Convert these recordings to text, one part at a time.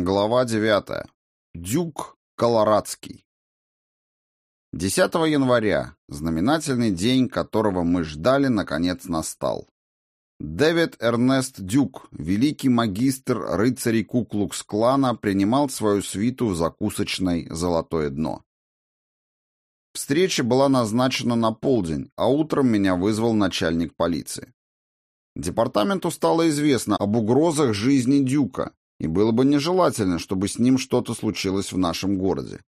Глава 9. Дюк Колорадский. 10 января, знаменательный день, которого мы ждали, наконец настал. Дэвид Эрнест Дюк, великий магистр рыцарей Куклукс-клана, принимал свою свиту в закусочной «Золотое дно». Встреча была назначена на полдень, а утром меня вызвал начальник полиции. Департаменту стало известно об угрозах жизни Дюка, и было бы нежелательно, чтобы с ним что-то случилось в нашем городе.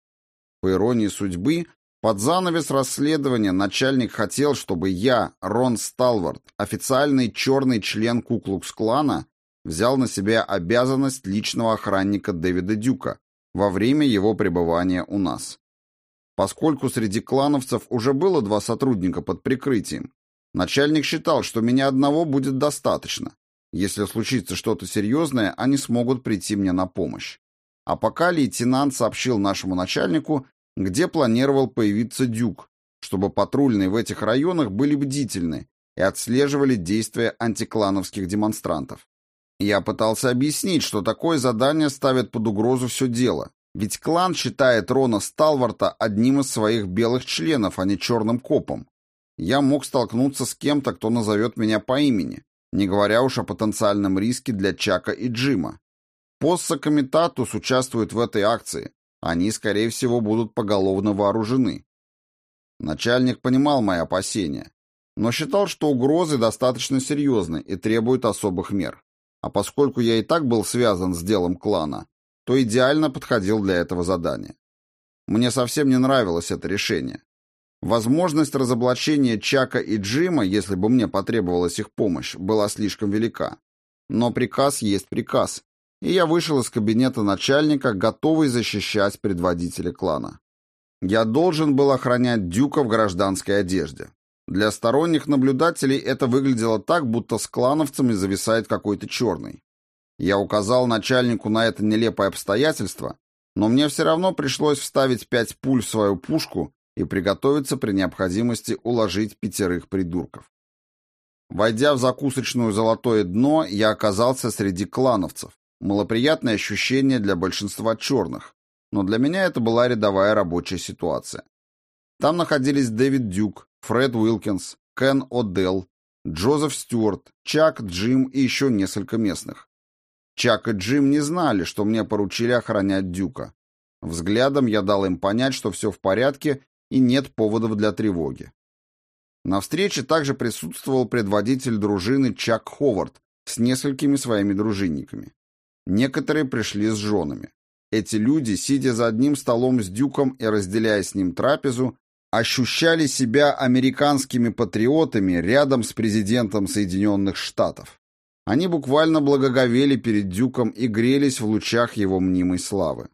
По иронии судьбы, под занавес расследования начальник хотел, чтобы я, Рон Сталвард, официальный черный член Куклукс-клана, взял на себя обязанность личного охранника Дэвида Дюка во время его пребывания у нас. Поскольку среди клановцев уже было два сотрудника под прикрытием, начальник считал, что меня одного будет достаточно, если случится что-то серьезное, они смогут прийти мне на помощь. А пока лейтенант сообщил нашему начальнику, где планировал появиться Дюк, чтобы патрульные в этих районах были бдительны и отслеживали действия антиклановских демонстрантов. Я пытался объяснить, что такое задание ставит под угрозу все дело, ведь клан считает Рона Сталварта одним из своих белых членов, а не черным копом. Я мог столкнуться с кем-то, кто назовет меня по имени, не говоря уж о потенциальном риске для Чака и Джима. Посса Комитатус участвует в этой акции. Они, скорее всего, будут поголовно вооружены. Начальник понимал мои опасения, но считал, что угрозы достаточно серьезны и требуют особых мер. А поскольку я и так был связан с делом клана, то идеально подходил для этого задания. Мне совсем не нравилось это решение. Возможность разоблачения Чака и Джима, если бы мне потребовалась их помощь, была слишком велика. Но приказ есть приказ, и я вышел из кабинета начальника, готовый защищать предводителя клана. Я должен был охранять Дюка в гражданской одежде. Для сторонних наблюдателей это выглядело так, будто с клановцами зависает какой-то черный. Я указал начальнику на это нелепое обстоятельство, но мне все равно пришлось вставить пять пуль в свою пушку и приготовиться при необходимости уложить пятерых придурков. Войдя в закусочную «Золотое дно», я оказался среди клановцев. Малоприятное ощущение для большинства черных, но для меня это была рядовая рабочая ситуация. Там находились Дэвид Дюк, Фред Уилкинс, Кен О'Делл, Джозеф Стюарт, Чак, Джим и еще несколько местных. Чак и Джим не знали, что мне поручили охранять Дюка. Взглядом я дал им понять, что все в порядке и нет поводов для тревоги. На встрече также присутствовал предводитель дружины Чак Ховард с несколькими своими дружинниками. Некоторые пришли с женами. Эти люди, сидя за одним столом с Дюком и разделяя с ним трапезу, ощущали себя американскими патриотами рядом с президентом Соединенных Штатов. Они буквально благоговели перед Дюком и грелись в лучах его мнимой славы.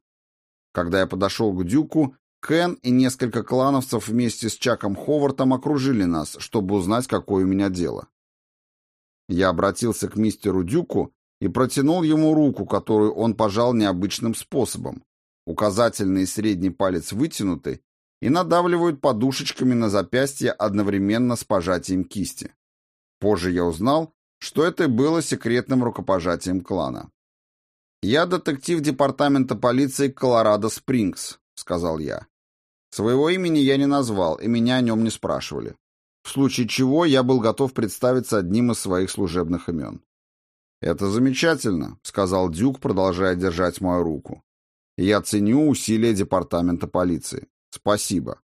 Когда я подошел к Дюку, Кен и несколько клановцев вместе с Чаком Ховартом окружили нас, чтобы узнать, какое у меня дело. Я обратился к мистеру Дюку и протянул ему руку, которую он пожал необычным способом. Указательный и средний палец вытянуты и надавливают подушечками на запястье одновременно с пожатием кисти. Позже я узнал, что это было секретным рукопожатием клана. «Я детектив департамента полиции Колорадо-Спрингс», — сказал я. Своего имени я не назвал, и меня о нем не спрашивали. В случае чего я был готов представиться одним из своих служебных имен. «Это замечательно», — сказал Дюк, продолжая держать мою руку. «Я ценю усилия департамента полиции. Спасибо.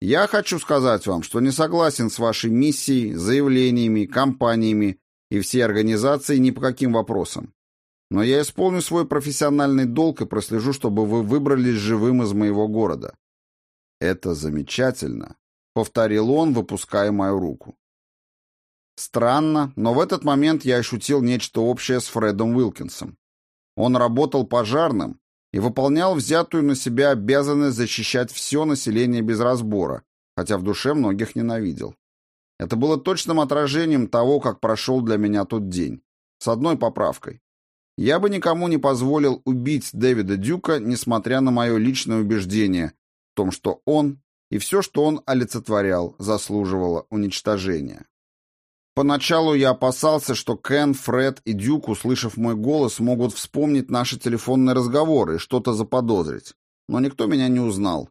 Я хочу сказать вам, что не согласен с вашей миссией, заявлениями, кампаниями и всей организацией ни по каким вопросам. Но я исполню свой профессиональный долг и прослежу, чтобы вы выбрались живым из моего города. «Это замечательно», — повторил он, выпуская мою руку. Странно, но в этот момент я ощутил нечто общее с Фредом Уилкинсом. Он работал пожарным и выполнял взятую на себя обязанность защищать все население без разбора, хотя в душе многих ненавидел. Это было точным отражением того, как прошел для меня тот день. С одной поправкой. Я бы никому не позволил убить Дэвида Дюка, несмотря на мое личное убеждение, в том, что он и все, что он олицетворял, заслуживало уничтожения. Поначалу я опасался, что Кен, Фред и Дюк, услышав мой голос, могут вспомнить наши телефонные разговоры и что-то заподозрить. Но никто меня не узнал.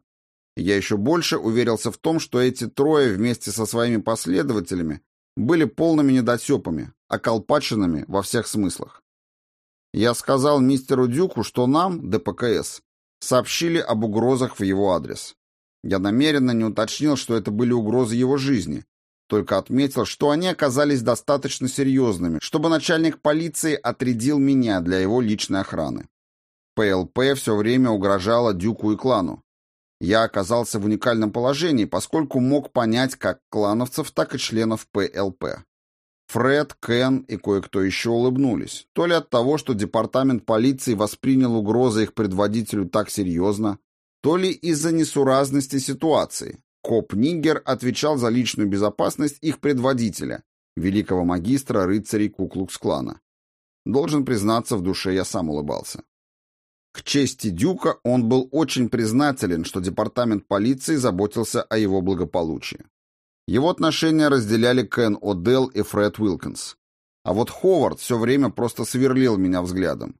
Я еще больше уверился в том, что эти трое вместе со своими последователями были полными недотепами, околпаченными во всех смыслах. Я сказал мистеру Дюку, что нам, ДПКС, сообщили об угрозах в его адрес. Я намеренно не уточнил, что это были угрозы его жизни, только отметил, что они оказались достаточно серьезными, чтобы начальник полиции отрядил меня для его личной охраны. ПЛП все время угрожала Дюку и клану. Я оказался в уникальном положении, поскольку мог понять как клановцев, так и членов ПЛП. Фред, Кен и кое-кто еще улыбнулись. То ли от того, что департамент полиции воспринял угрозы их предводителю так серьезно, то ли из-за несуразности ситуации. Коп-ниггер отвечал за личную безопасность их предводителя, великого магистра рыцарей Ку-клукс-клана. Должен признаться, в душе я сам улыбался. К чести Дюка он был очень признателен, что департамент полиции заботился о его благополучии. Его отношения разделяли Кен О'Делл и Фред Уилкинс. А вот Ховард все время просто сверлил меня взглядом.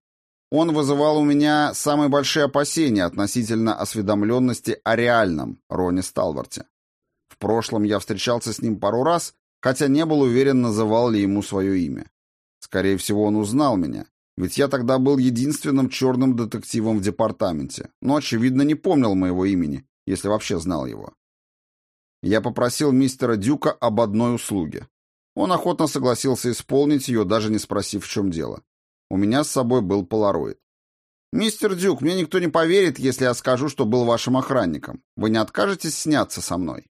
Он вызывал у меня самые большие опасения относительно осведомленности о реальном Роне Сталварте. В прошлом я встречался с ним пару раз, хотя не был уверен, называл ли ему свое имя. Скорее всего, он узнал меня, ведь я тогда был единственным черным детективом в департаменте, но, очевидно, не помнил моего имени, если вообще знал его. Я попросил мистера Дюка об одной услуге. Он охотно согласился исполнить ее, даже не спросив, в чем дело. У меня с собой был полароид. «Мистер Дюк, мне никто не поверит, если я скажу, что был вашим охранником. Вы не откажетесь сняться со мной?»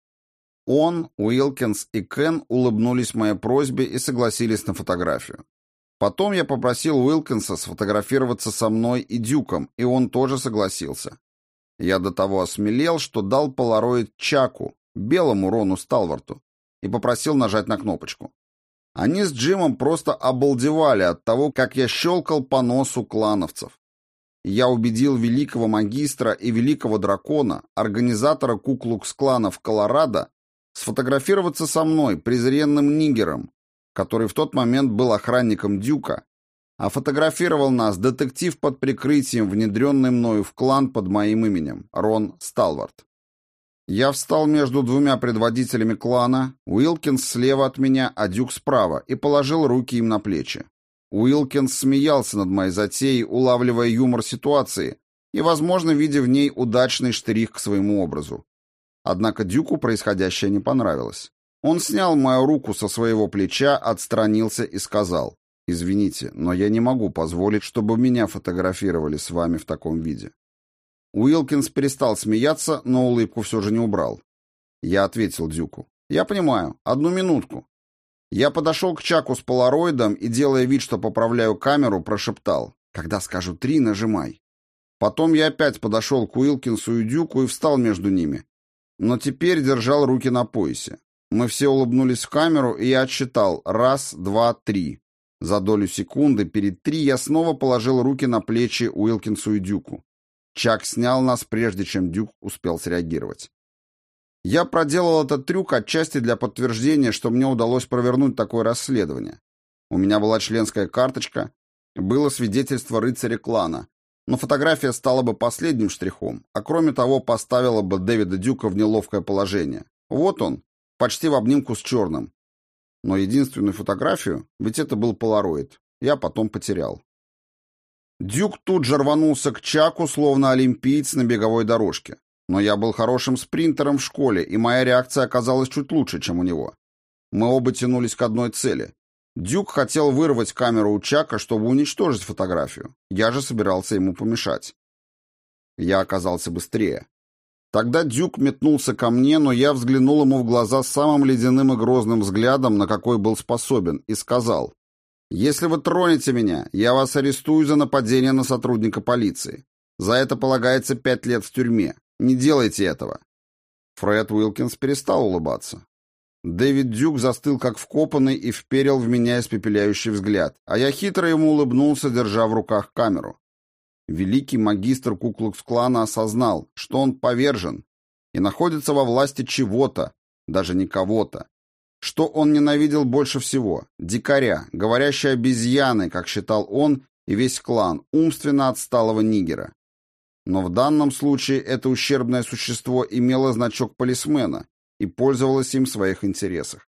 Он, Уилкинс и Кен улыбнулись моей просьбе и согласились на фотографию. Потом я попросил Уилкинса сфотографироваться со мной и Дюком, и он тоже согласился. Я до того осмелел, что дал полароид Чаку, белому Рону Сталварту, и попросил нажать на кнопочку. Они с Джимом просто обалдевали от того, как я щелкал по носу клановцев. Я убедил великого магистра и великого дракона, организатора куклукс-клана в Колорадо, сфотографироваться со мной, презренным нигером, который в тот момент был охранником Дюка, а фотографировал нас детектив под прикрытием, внедренный мною в клан под моим именем, Рон Сталвард. Я встал между двумя предводителями клана, Уилкинс слева от меня, а Дюк справа, и положил руки им на плечи. Уилкинс смеялся над моей затеей, улавливая юмор ситуации и, возможно, видя в ней удачный штрих к своему образу. Однако Дюку происходящее не понравилось. Он снял мою руку со своего плеча, отстранился и сказал, «Извините, но я не могу позволить, чтобы меня фотографировали с вами в таком виде. Уилкинс перестал смеяться, но улыбку все же не убрал. Я ответил Дюку. «Я понимаю. Одну минутку». Я подошел к Чаку с полароидом и, делая вид, что поправляю камеру, прошептал. «Когда скажу три, нажимай». Потом я опять подошел к Уилкинсу и Дюку и встал между ними. Но теперь держал руки на поясе. Мы все улыбнулись в камеру, и я отсчитал «раз, два, три». За долю секунды перед три я снова положил руки на плечи Уилкинсу и Дюку. Чак снял нас, прежде чем Дюк успел среагировать. Я проделал этот трюк отчасти для подтверждения, что мне удалось провернуть такое расследование. У меня была членская карточка, было свидетельство рыцаря клана, но фотография стала бы последним штрихом, а кроме того поставила бы Дэвида Дюка в неловкое положение. Вот он, почти в обнимку с черным. Но единственную фотографию, ведь это был полароид, я потом потерял. Дюк тут же рванулся к Чаку, словно олимпиец на беговой дорожке. Но я был хорошим спринтером в школе, и моя реакция оказалась чуть лучше, чем у него. Мы оба тянулись к одной цели. Дюк хотел вырвать камеру у Чака, чтобы уничтожить фотографию. Я же собирался ему помешать. Я оказался быстрее. Тогда Дюк метнулся ко мне, но я взглянул ему в глаза самым ледяным и грозным взглядом, на какой был способен, и сказал если вы тронете меня, я вас арестую за нападение на сотрудника полиции. За это полагается пять лет в тюрьме. Не делайте этого. Фред Уилкинс перестал улыбаться. Дэвид Дюк застыл как вкопанный и вперил в меня испепеляющий взгляд, а я хитро ему улыбнулся, держа в руках камеру. Великий магистр Куклукс-клана осознал, что он повержен и находится во власти чего-то, даже не кого-то, Что он ненавидел больше всего? Дикаря, говорящей обезьяны, как считал он, и весь клан, умственно отсталого нигера. Но в данном случае это ущербное существо имело значок полисмена и пользовалось им в своих интересах.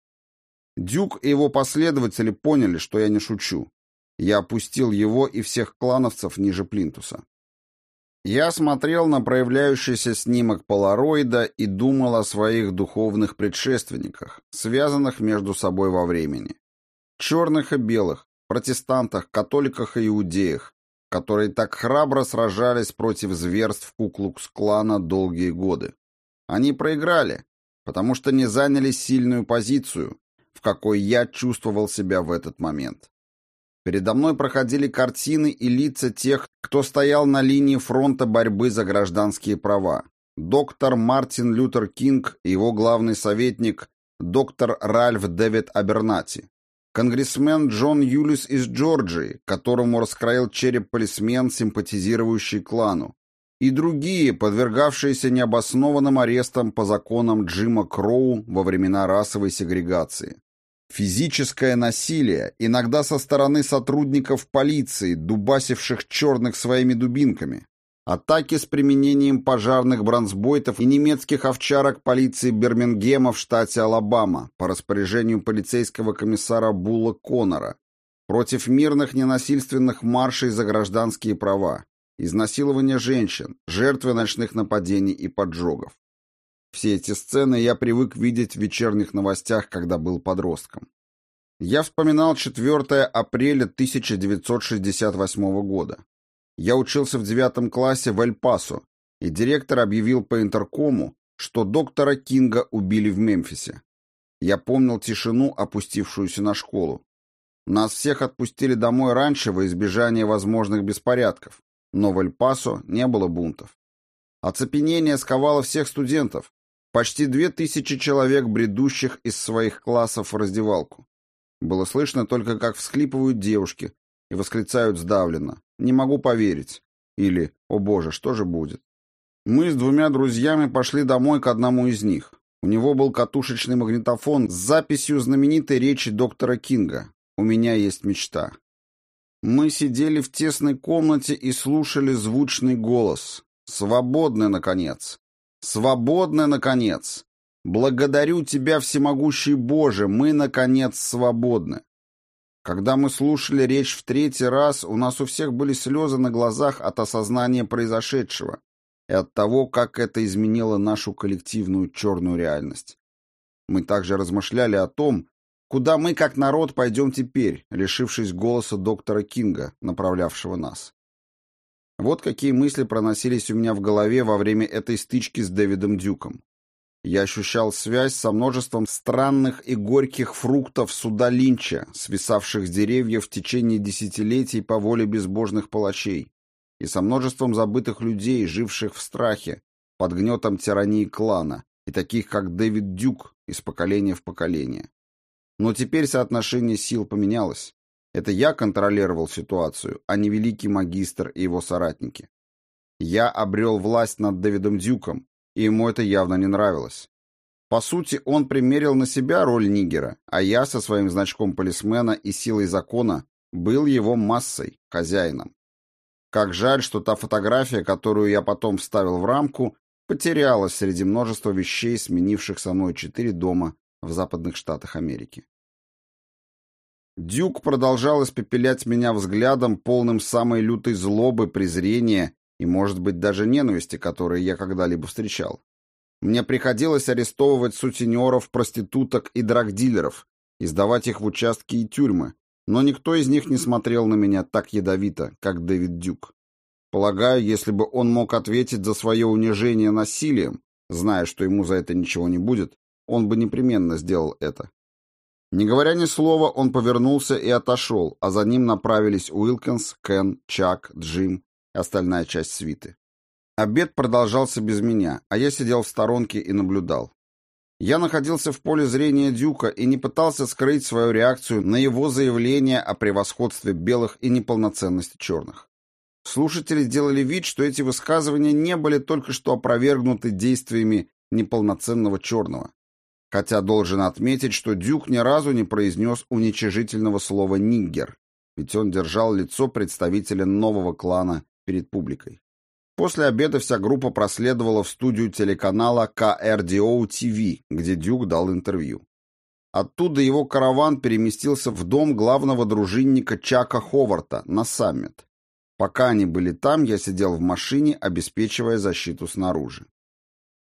Дюк и его последователи поняли, что я не шучу. Я опустил его и всех клановцев ниже плинтуса. Я смотрел на проявляющийся снимок полароида и думал о своих духовных предшественниках, связанных между собой во времени. Черных и белых, протестантах, католиках и иудеях, которые так храбро сражались против зверств Куклукс-клана долгие годы. Они проиграли, потому что не заняли сильную позицию, в какой я чувствовал себя в этот момент. Передо мной проходили картины и лица тех, кто стоял на линии фронта борьбы за гражданские права. Доктор Мартин Лютер Кинг и его главный советник доктор Ральф Дэвид Абернати. Конгрессмен Джон Юлис из Джорджии, которому раскроил череп полисмен, симпатизирующий клану. И другие, подвергавшиеся необоснованным арестам по законам Джима Кроу во времена расовой сегрегации. Физическое насилие, иногда со стороны сотрудников полиции, дубасивших черных своими дубинками. Атаки с применением пожарных бронзбойтов и немецких овчарок полиции Бирмингема в штате Алабама по распоряжению полицейского комиссара Булла Коннора против мирных ненасильственных маршей за гражданские права, изнасилования женщин, жертвы ночных нападений и поджогов. Все эти сцены я привык видеть в вечерних новостях, когда был подростком. Я вспоминал 4 апреля 1968 года. Я учился в девятом классе в Эль-Пасо, и директор объявил по интеркому, что доктора Кинга убили в Мемфисе. Я помнил тишину, опустившуюся на школу. Нас всех отпустили домой раньше во избежание возможных беспорядков, но в Эль-Пасо не было бунтов. Оцепенение сковало всех студентов, Почти две тысячи человек, бредущих из своих классов в раздевалку. Было слышно только, как всхлипывают девушки и восклицают сдавленно «Не могу поверить» или «О боже, что же будет?». Мы с двумя друзьями пошли домой к одному из них. У него был катушечный магнитофон с записью знаменитой речи доктора Кинга «У меня есть мечта». Мы сидели в тесной комнате и слушали звучный голос. Свободны, наконец. Свободны, наконец! Благодарю Тебя, всемогущий Боже, мы, наконец, свободны!» Когда мы слушали речь в третий раз, у нас у всех были слезы на глазах от осознания произошедшего и от того, как это изменило нашу коллективную черную реальность. Мы также размышляли о том, куда мы, как народ, пойдем теперь, лишившись голоса доктора Кинга, направлявшего нас. Вот какие мысли проносились у меня в голове во время этой стычки с Дэвидом Дюком. Я ощущал связь со множеством странных и горьких фруктов суда Линча, свисавших с деревьев в течение десятилетий по воле безбожных палачей, и со множеством забытых людей, живших в страхе, под гнетом тирании клана, и таких, как Дэвид Дюк, из поколения в поколение. Но теперь соотношение сил поменялось. Это я контролировал ситуацию, а не великий магистр и его соратники. Я обрел власть над Дэвидом Дюком, и ему это явно не нравилось. По сути, он примерил на себя роль Нигера, а я со своим значком полисмена и силой закона был его массой, хозяином. Как жаль, что та фотография, которую я потом вставил в рамку, потерялась среди множества вещей, сменивших со мной четыре дома в западных штатах Америки. Дюк продолжал испепелять меня взглядом, полным самой лютой злобы, презрения и, может быть, даже ненависти, которые я когда-либо встречал. Мне приходилось арестовывать сутенеров, проституток и драгдилеров, издавать их в участки и тюрьмы, но никто из них не смотрел на меня так ядовито, как Дэвид Дюк. Полагаю, если бы он мог ответить за свое унижение насилием, зная, что ему за это ничего не будет, он бы непременно сделал это. Не говоря ни слова, он повернулся и отошел, а за ним направились Уилкинс, Кен, Чак, Джим и остальная часть свиты. Обед продолжался без меня, а я сидел в сторонке и наблюдал. Я находился в поле зрения Дюка и не пытался скрыть свою реакцию на его заявление о превосходстве белых и неполноценности черных. Слушатели делали вид, что эти высказывания не были только что опровергнуты действиями неполноценного черного. Хотя должен отметить, что Дюк ни разу не произнес уничижительного слова «ниггер», ведь он держал лицо представителя нового клана перед публикой. После обеда вся группа проследовала в студию телеканала KRDO-TV, где Дюк дал интервью. Оттуда его караван переместился в дом главного дружинника Чака Ховарта на саммит. Пока они были там, я сидел в машине, обеспечивая защиту снаружи.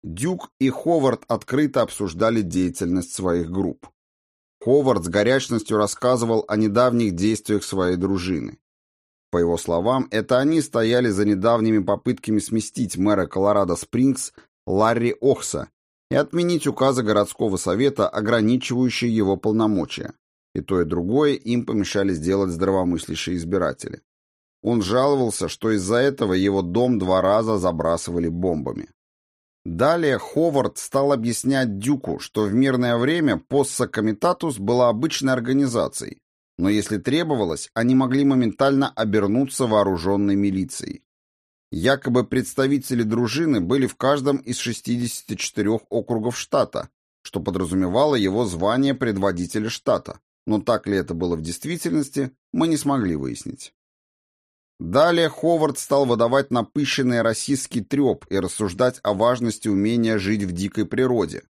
Дюк и Ховард открыто обсуждали деятельность своих групп. Ховард с горячностью рассказывал о недавних действиях своей дружины. По его словам, это они стояли за недавними попытками сместить мэра Колорадо-Спрингс Ларри Охса и отменить указы городского совета, ограничивающие его полномочия. И то, и другое им помешали сделать здравомыслящие избиратели. Он жаловался, что из-за этого его дом два раза забрасывали бомбами. Далее Ховард стал объяснять Дюку, что в мирное время Посса Комитатус была обычной организацией, но если требовалось, они могли моментально обернуться вооруженной милицией. Якобы представители дружины были в каждом из 64 округов штата, что подразумевало его звание предводителя штата, но так ли это было в действительности, мы не смогли выяснить. Далее Ховард стал выдавать напыщенный российский треп и рассуждать о важности умения жить в дикой природе.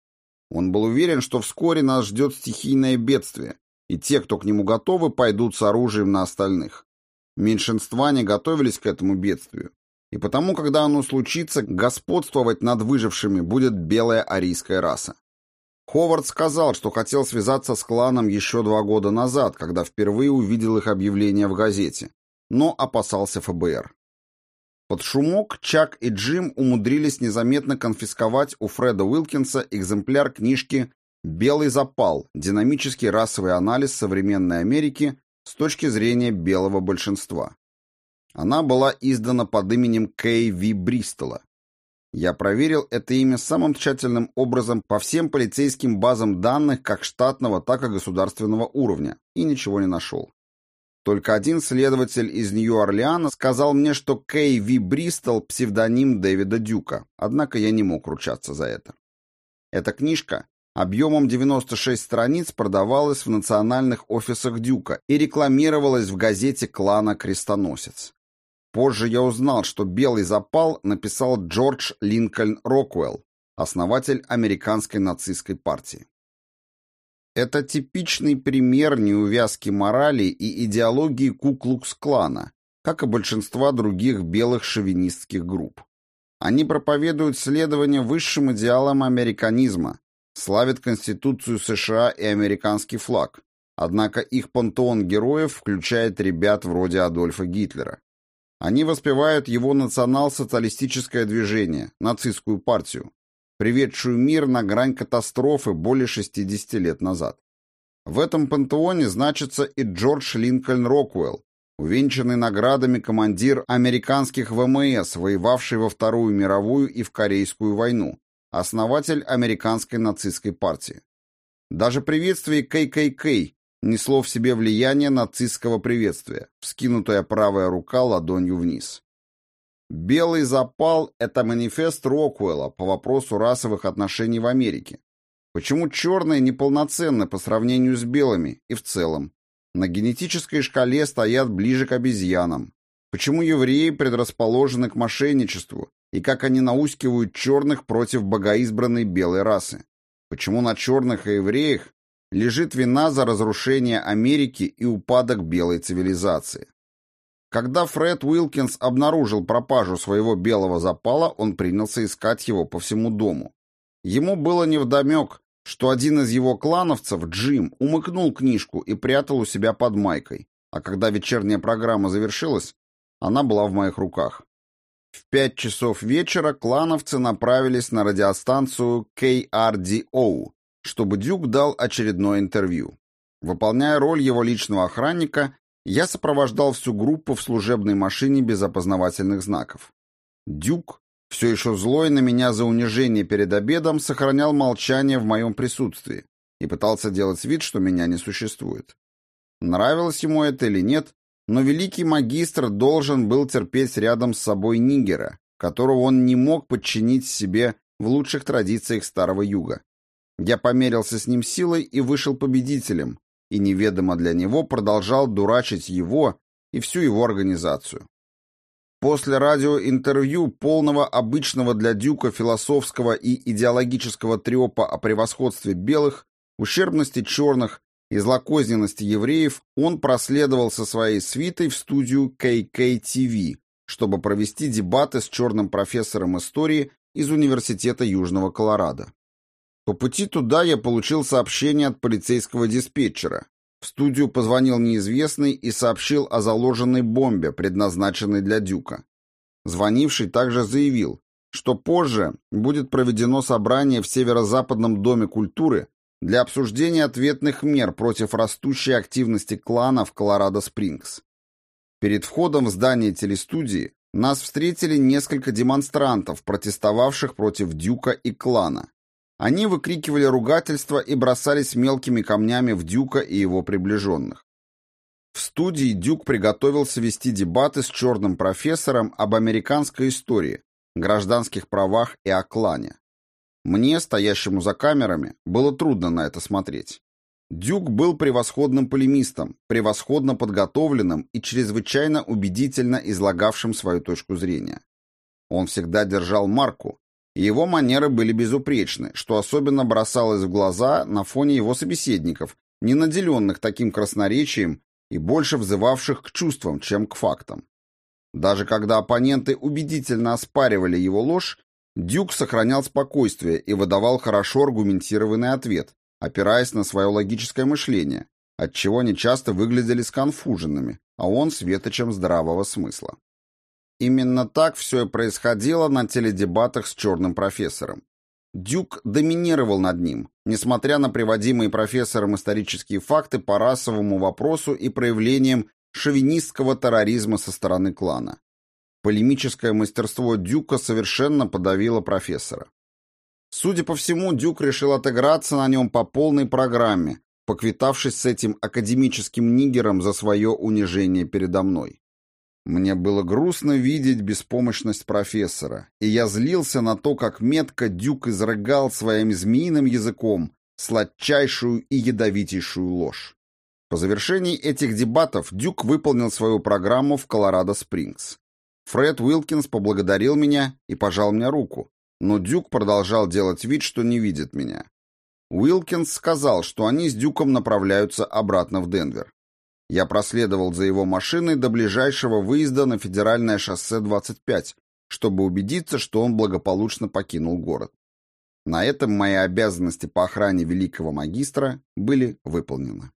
Он был уверен, что вскоре нас ждет стихийное бедствие, и те, кто к нему готовы, пойдут с оружием на остальных. Меньшинства не готовились к этому бедствию, и потому, когда оно случится, господствовать над выжившими будет белая арийская раса. Ховард сказал, что хотел связаться с кланом еще два года назад, когда впервые увидел их объявление в газете, но опасался ФБР. Под шумок Чак и Джим умудрились незаметно конфисковать у Фреда Уилкинса экземпляр книжки «Белый запал. Динамический расовый анализ современной Америки с точки зрения белого большинства». Она была издана под именем Кей Ви Бристола. Я проверил это имя самым тщательным образом по всем полицейским базам данных как штатного, так и государственного уровня и ничего не нашел. Только один следователь из Нью-Орлеана сказал мне, что Кей Ви Бристол — псевдоним Дэвида Дюка, однако я не мог ручаться за это. Эта книжка объемом 96 страниц продавалась в национальных офисах Дюка и рекламировалась в газете клана «Крестоносец». Позже я узнал, что «Белый запал» написал Джордж Линкольн Роквелл, основатель американской нацистской партии. Это типичный пример неувязки морали и идеологии Куклукс-клана, как и большинства других белых шовинистских групп. Они проповедуют следование высшим идеалам американизма, славят Конституцию США и американский флаг, однако их пантеон героев включает ребят вроде Адольфа Гитлера. Они воспевают его национал-социалистическое движение, нацистскую партию, приведшую мир на грань катастрофы более 60 лет назад. В этом пантеоне значится и Джордж Линкольн Роквелл, увенчанный наградами командир американских ВМС, воевавший во Вторую мировую и в Корейскую войну, основатель американской нацистской партии. Даже приветствие ККК несло в себе влияние нацистского приветствия, вскинутая правая рука ладонью вниз. Белый запал – это манифест Роквелла по вопросу расовых отношений в Америке. Почему черные неполноценны по сравнению с белыми и в целом? На генетической шкале стоят ближе к обезьянам. Почему евреи предрасположены к мошенничеству и как они наускивают черных против богоизбранной белой расы? Почему на черных и евреях лежит вина за разрушение Америки и упадок белой цивилизации? Когда Фред Уилкинс обнаружил пропажу своего белого запала, он принялся искать его по всему дому. Ему было невдомек, что один из его клановцев, Джим, умыкнул книжку и прятал у себя под майкой, а когда вечерняя программа завершилась, она была в моих руках. В пять часов вечера клановцы направились на радиостанцию KRDO, чтобы Дюк дал очередное интервью. Выполняя роль его личного охранника, я сопровождал всю группу в служебной машине без опознавательных знаков. Дюк, все еще злой на меня за унижение перед обедом, сохранял молчание в моем присутствии и пытался делать вид, что меня не существует. Нравилось ему это или нет, но великий магистр должен был терпеть рядом с собой нигера, которого он не мог подчинить себе в лучших традициях Старого Юга. Я померился с ним силой и вышел победителем, и неведомо для него продолжал дурачить его и всю его организацию. После радиоинтервью, полного обычного для Дюка философского и идеологического трепа о превосходстве белых, ущербности черных и злокозненности евреев, он проследовал со своей свитой в студию KKTV, чтобы провести дебаты с черным профессором истории из Университета Южного Колорадо. По пути туда я получил сообщение от полицейского диспетчера. В студию позвонил неизвестный и сообщил о заложенной бомбе, предназначенной для Дюка. Звонивший также заявил, что позже будет проведено собрание в Северо-Западном доме культуры для обсуждения ответных мер против растущей активности клана в Колорадо-Спрингс. Перед входом в здание телестудии нас встретили несколько демонстрантов, протестовавших против Дюка и клана. Они выкрикивали ругательства и бросались мелкими камнями в Дюка и его приближенных. В студии Дюк приготовился вести дебаты с черным профессором об американской истории, гражданских правах и о клане. Мне, стоящему за камерами, было трудно на это смотреть. Дюк был превосходным полемистом, превосходно подготовленным и чрезвычайно убедительно излагавшим свою точку зрения. Он всегда держал марку, его манеры были безупречны, что особенно бросалось в глаза на фоне его собеседников, не наделенных таким красноречием и больше взывавших к чувствам, чем к фактам. Даже когда оппоненты убедительно оспаривали его ложь, Дюк сохранял спокойствие и выдавал хорошо аргументированный ответ, опираясь на свое логическое мышление, отчего они часто выглядели сконфуженными, а он светочем здравого смысла. Именно так все и происходило на теледебатах с черным профессором. Дюк доминировал над ним, несмотря на приводимые профессором исторические факты по расовому вопросу и проявлениям шовинистского терроризма со стороны клана. Полемическое мастерство Дюка совершенно подавило профессора. Судя по всему, Дюк решил отыграться на нем по полной программе, поквитавшись с этим академическим нигером за свое унижение передо мной. Мне было грустно видеть беспомощность профессора, и я злился на то, как метко Дюк изрыгал своим змеиным языком сладчайшую и ядовитейшую ложь. По завершении этих дебатов Дюк выполнил свою программу в Колорадо-Спрингс. Фред Уилкинс поблагодарил меня и пожал мне руку, но Дюк продолжал делать вид, что не видит меня. Уилкинс сказал, что они с Дюком направляются обратно в Денвер. Я проследовал за его машиной до ближайшего выезда на федеральное шоссе 25, чтобы убедиться, что он благополучно покинул город. На этом мои обязанности по охране великого магистра были выполнены.